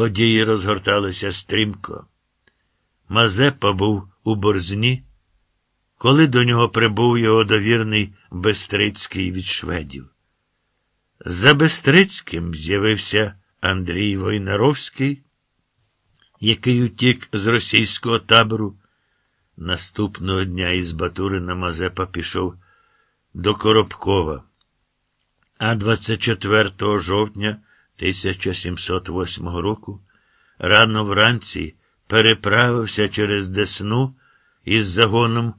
Події розгорталися стрімко. Мазепа був у борзні, коли до нього прибув його довірний Бестрицький від шведів. За Бестрицьким з'явився Андрій Войнаровський, який утік з російського табору. Наступного дня із Батурина Мазепа пішов до Коробкова. А 24 жовтня 1708 року рано вранці переправився через Десну із загоном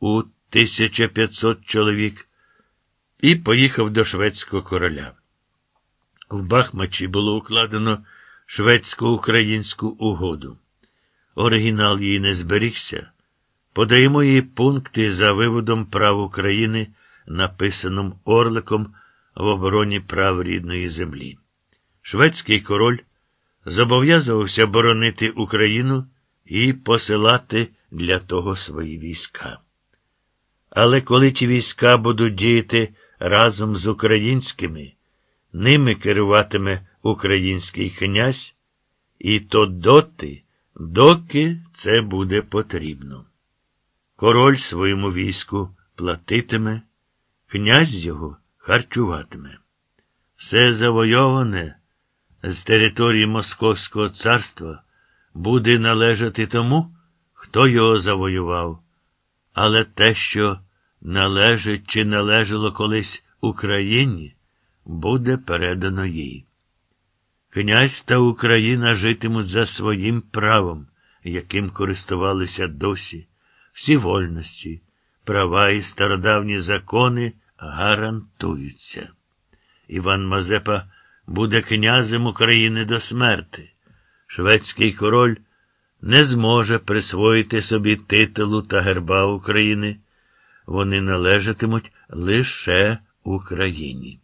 у 1500 чоловік і поїхав до шведського короля. В Бахмачі було укладено шведсько-українську угоду. Оригінал її не зберігся. Подаємо її пункти за виводом прав України, написаним Орликом в обороні прав рідної землі. Шведський король зобов'язувався боронити Україну і посилати для того свої війська. Але коли ті війська будуть діяти разом з українськими, ними керуватиме український князь, і то доти, доки це буде потрібно. Король своєму війську платитиме, князь його харчуватиме. Все завойоване з території Московського царства буде належати тому, хто його завоював, але те, що належить чи належало колись Україні, буде передано їй. Князь та Україна житимуть за своїм правом, яким користувалися досі, всі вольності, права і стародавні закони гарантуються. Іван Мазепа буде князем України до смерти. Шведський король не зможе присвоїти собі титулу та герба України. Вони належатимуть лише Україні.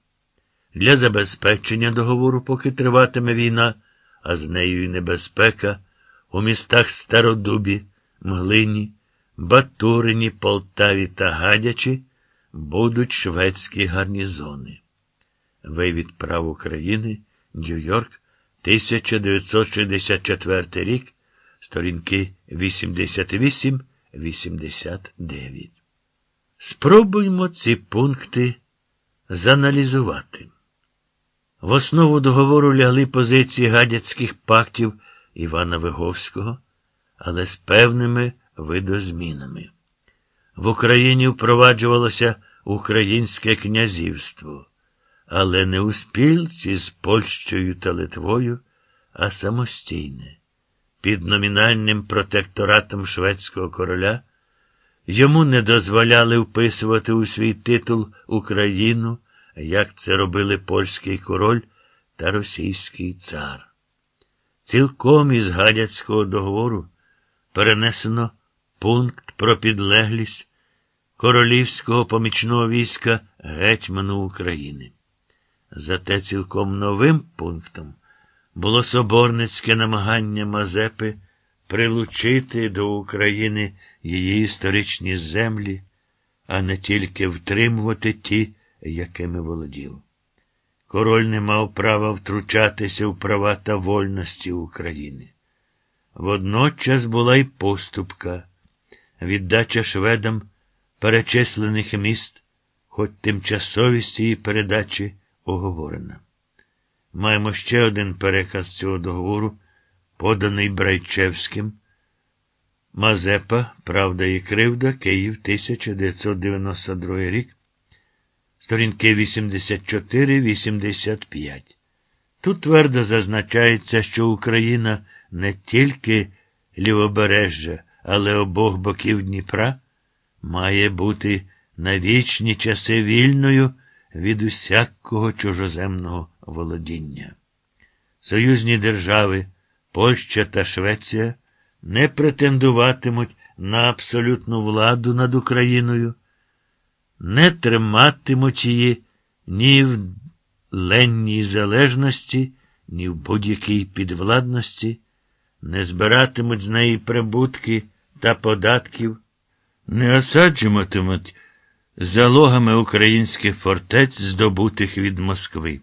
Для забезпечення договору, поки триватиме війна, а з нею й небезпека, у містах Стародубі, Мглині, Батурині, Полтаві та Гадячі будуть шведські гарнізони. Вивід прав України, Нью-Йорк, 1964 рік, сторінки 88-89. Спробуймо ці пункти заналізувати. В основу договору лягли позиції гадяцьких пактів Івана Виговського, але з певними видозмінами. В Україні впроваджувалося українське князівство, але не у спільці з Польщею та Литвою, а самостійне. Під номінальним протекторатом шведського короля йому не дозволяли вписувати у свій титул Україну, як це робили польський король та російський цар. Цілком із гадяцького договору перенесено пункт про підлеглість королівського помічного війська гетьману України. Зате цілком новим пунктом було соборницьке намагання Мазепи прилучити до України її історичні землі, а не тільки втримувати ті, якими володів. Король не мав права втручатися в права та вольності України. Водночас була й поступка, віддача шведам перечислених міст, хоч тимчасовість її передачі оговорена. Маємо ще один переказ цього договору, поданий Брайчевським. Мазепа, Правда і Кривда, Київ, 1992 рік. Сторінки 84-85. Тут твердо зазначається, що Україна не тільки лівобережжя, але обох боків Дніпра має бути на вічні часи вільною від усякого чужоземного володіння. Союзні держави, Польща та Швеція не претендуватимуть на абсолютну владу над Україною, не триматимуть її ні в ленній залежності, ні в будь-якій підвладності, не збиратимуть з неї прибутки та податків, не осаджуватимуть залогами українських фортець, здобутих від Москви,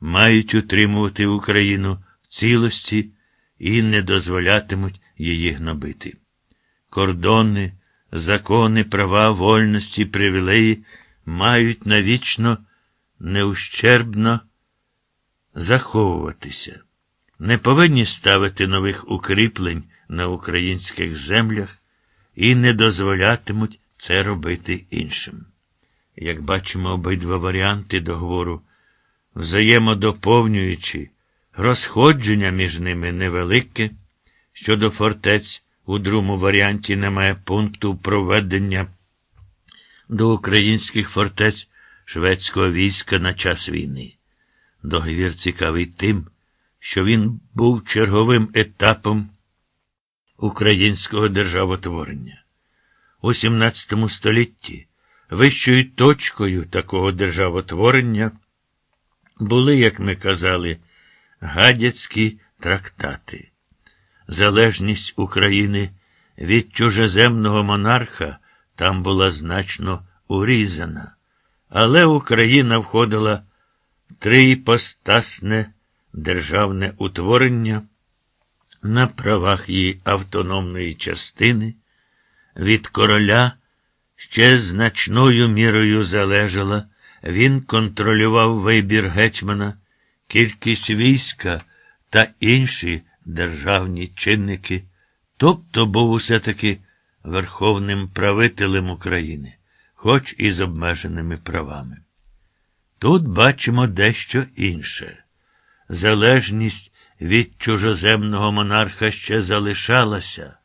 мають утримувати Україну в цілості і не дозволятимуть її гнобити. Кордони, закони, права, вольності, привілеї мають навічно неущербно заховуватися, не повинні ставити нових укріплень на українських землях і не дозволятимуть це робити іншим. Як бачимо, обидва варіанти договору, взаємодоповнюючи, розходження між ними невелике, щодо фортець у другому варіанті немає пункту проведення до українських фортець шведського війська на час війни. Договір цікавий тим, що він був черговим етапом українського державотворення. У XVII столітті вищою точкою такого державотворення були, як ми казали, гадяцькі трактати. Залежність України від чужеземного монарха там була значно урізана, але Україна входила трипостасне державне утворення на правах її автономної частини від короля ще значною мірою залежала, він контролював вибір гетьмана, кількість війська та інші державні чинники, тобто був усе таки верховним правителем України, хоч і з обмеженими правами. Тут бачимо дещо інше. Залежність від чужоземного монарха ще залишалася,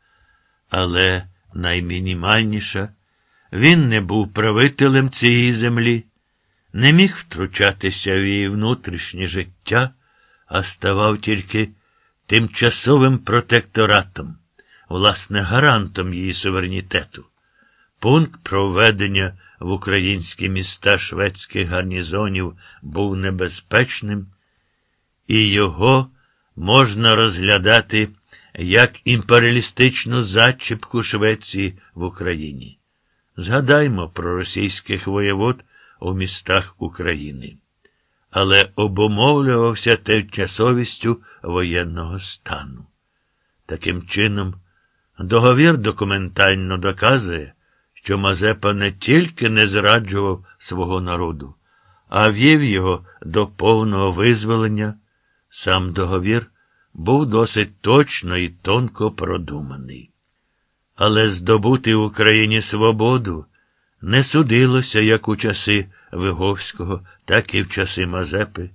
але наймінімальніша, він не був правителем цієї землі, не міг втручатися в її внутрішнє життя, а ставав тільки тимчасовим протекторатом, власне, гарантом її суверенітету. Пункт проведення в українські міста шведських гарнізонів був небезпечним, і його можна розглядати як імперіалістичну зачіпку Швеції в Україні. Згадаймо про російських воєвод у містах України. Але обумовлювався тимчасовістю воєнного стану. Таким чином, договір документально доказує, що Мазепа не тільки не зраджував свого народу, а вів його до повного визволення. Сам договір був досить точно і тонко продуманий. Але здобути Україні свободу не судилося як у часи Виговського, так і в часи Мазепи,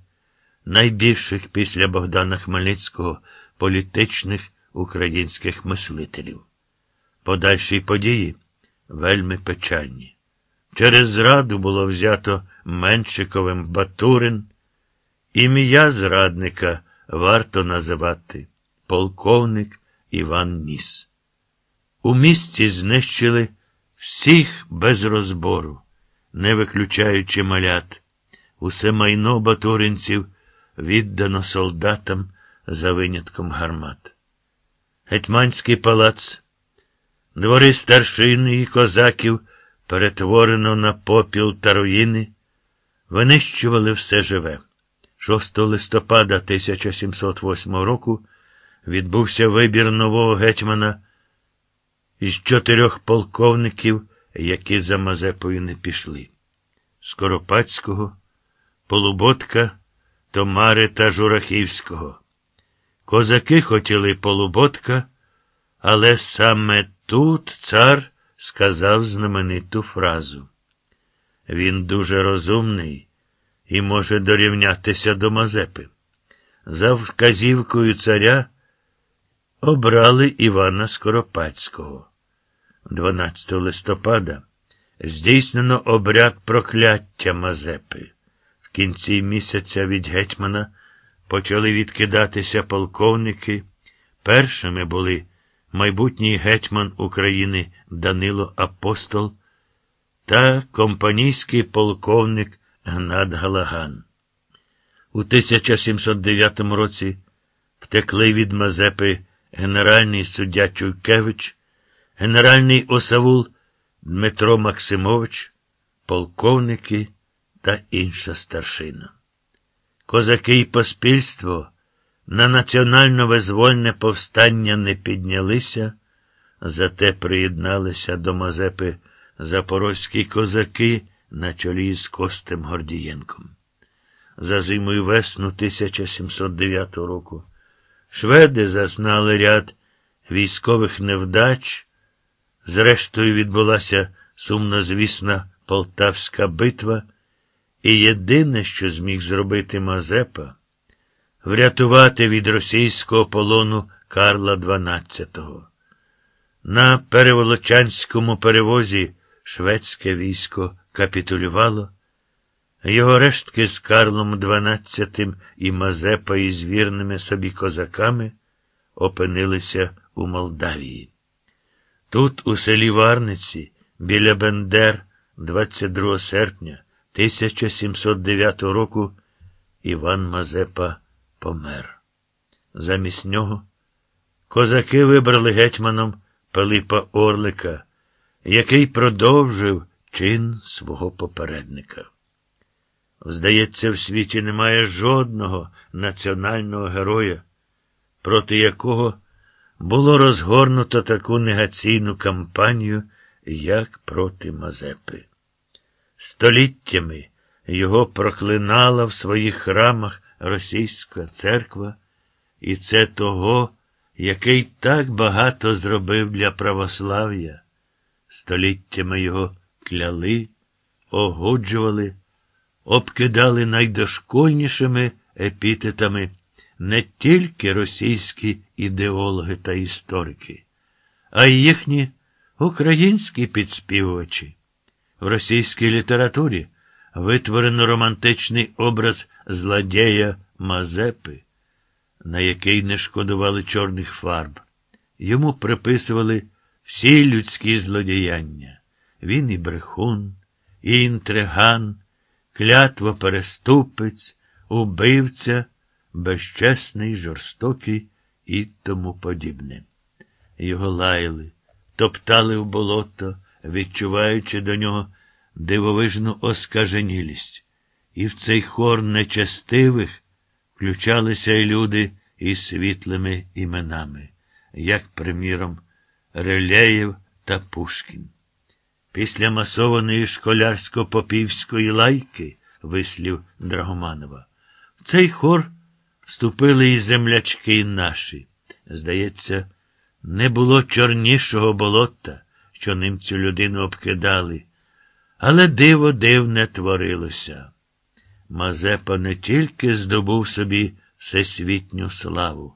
найбільших після Богдана Хмельницького політичних українських мислителів. Подальші події вельми печальні. Через зраду було взято Меншиковим Батурин. Ім'я зрадника варто називати полковник Іван Ніс. У місті знищили всіх без розбору, не виключаючи малят. Усе майно батуринців віддано солдатам за винятком гармат. Гетьманський палац, двори старшини і козаків перетворено на попіл та руїни, винищували все живе. 6 листопада 1708 року відбувся вибір нового гетьмана із чотирьох полковників, які за Мазепою не пішли. Скоропадського, Полуботка, Томари та Журахівського. Козаки хотіли Полуботка, але саме тут цар сказав знамениту фразу. Він дуже розумний і може дорівнятися до Мазепи. За вказівкою царя обрали Івана Скоропадського. 12 листопада здійснено обряд прокляття Мазепи. В кінці місяця від гетьмана почали відкидатися полковники. Першими були майбутній гетьман України Данило Апостол та компанійський полковник Гнат Галаган. У 1709 році втекли від Мазепи генеральний суддя Чуйкевич, генеральний осавул Дмитро Максимович, полковники та інша старшина. Козаки й поспільство на національно-визвольне повстання не піднялися, зате приєдналися до Мазепи запорозькі козаки на чолі з Костем Гордієнком. За зимою весну 1709 року шведи зазнали ряд військових невдач. Зрештою, відбулася сумнозвісна Полтавська битва, і єдине, що зміг зробити Мазепа, врятувати від російського полону Карла XII. На переволочанському перевозі шведське військо капітулювало, його рештки з Карлом XII і Мазепа із вірними собі козаками опинилися у Молдавії. Тут, у селі Варниці, біля Бендер, 22 серпня 1709 року, Іван Мазепа помер. Замість нього козаки вибрали гетьманом Пилипа Орлика, який продовжив чин свого попередника. Здається, в світі немає жодного національного героя, проти якого було розгорнуто таку негаційну кампанію, як проти Мазепи. Століттями його проклинала в своїх храмах російська церква, і це того, який так багато зробив для православ'я. Століттями його кляли, огоджували, обкидали найдошкольнішими епітетами не тільки російські ідеологи та історики, а й їхні українські підспівувачі. В російській літературі витворено романтичний образ злодія Мазепи, на який не шкодували чорних фарб. Йому приписували всі людські злодіяння. Він і брехун, і інтриган, клятва переступець, убивця, безчесний, жорстокий і тому подібне. Його лаяли, топтали в болото, відчуваючи до нього дивовижну оскаженілість. І в цей хор нечестивих включалися й люди із світлими іменами, як, приміром, Релеєв та Пушкін. Після масованої школярсько-попівської лайки, вислів Драгоманова, в цей хор вступили і землячки наші. Здається, не було чорнішого болота, що ним цю людину обкидали, але диво дивне творилося. Мазепа не тільки здобув собі всесвітню славу,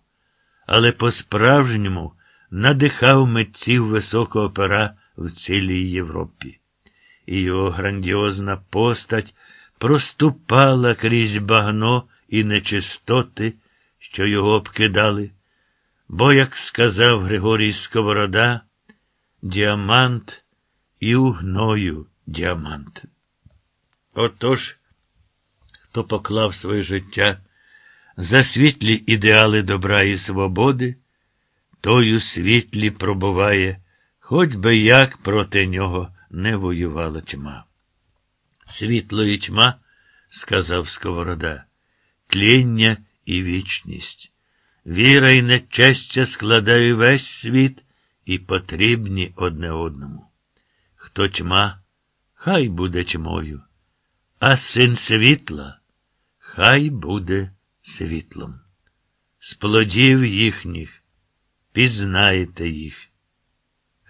але по-справжньому надихав митців високого пера в цілій Європі. І його грандіозна постать проступала крізь багно і нечистоти, що його обкидали. Бо, як сказав Григорій Сковорода, діамант і у гною діамант. Отож, хто поклав своє життя за світлі ідеали добра і свободи, той у світлі пробуває, хоч би як проти нього не воювала тьма. Світло і тьма, сказав Сковорода, тління і вічність. Віра і нечестя складає весь світ і потрібні одне одному. Хто тьма, хай буде тьмою, а син світла, хай буде світлом. З плодів їхніх пізнаєте їх.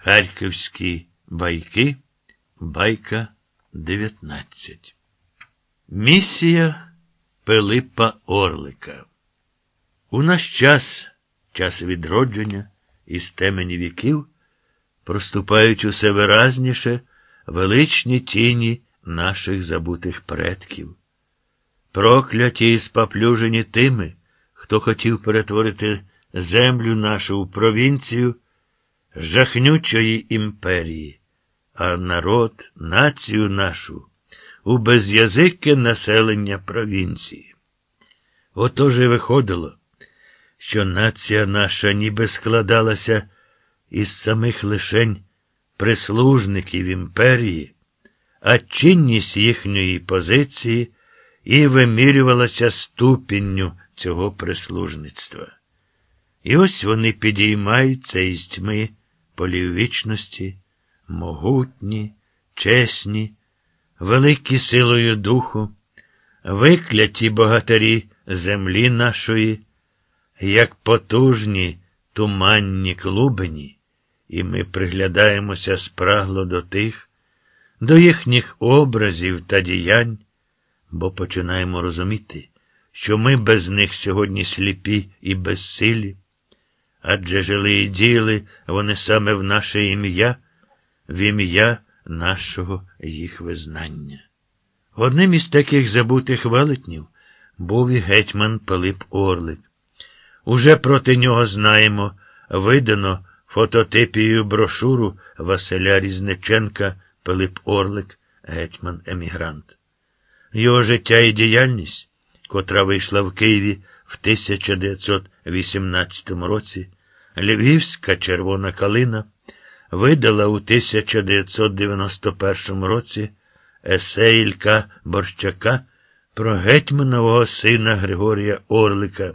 Харківські байки, байка 19. Місія Пилипа Орлика. У наш час, час відродження і темені віків, проступають усе виразніше величні тіні наших забутих предків. Прокляті і спаплюжені тими, хто хотів перетворити землю нашу у провінцію жахнючої імперії, а народ, націю нашу у безязике населення провінції. Отож і виходило, що нація наша ніби складалася із самих лишень прислужників імперії, а чинність їхньої позиції і вимірювалася ступінню цього прислужництва. І ось вони підіймаються із тьми полів вічності, могутні, чесні, великі силою духу, викляті богатирі землі нашої, як потужні туманні клубені, і ми приглядаємося спрагло до тих, до їхніх образів та діянь, бо починаємо розуміти, що ми без них сьогодні сліпі і безсилі, адже жили і діяли вони саме в наше ім'я, в ім'я нашого їх визнання. Одним із таких забутих велетнів був і гетьман Пилип Орлик. Уже проти нього знаємо, видано фототипію брошуру Василя Різниченка Пилип Орлик, гетьман емігрант. Його життя і діяльність, котра вийшла в Києві в 1918 році, Львівська червона калина видала у 1991 році есеїлька Борщака про гетьманового сина Григорія Орлика.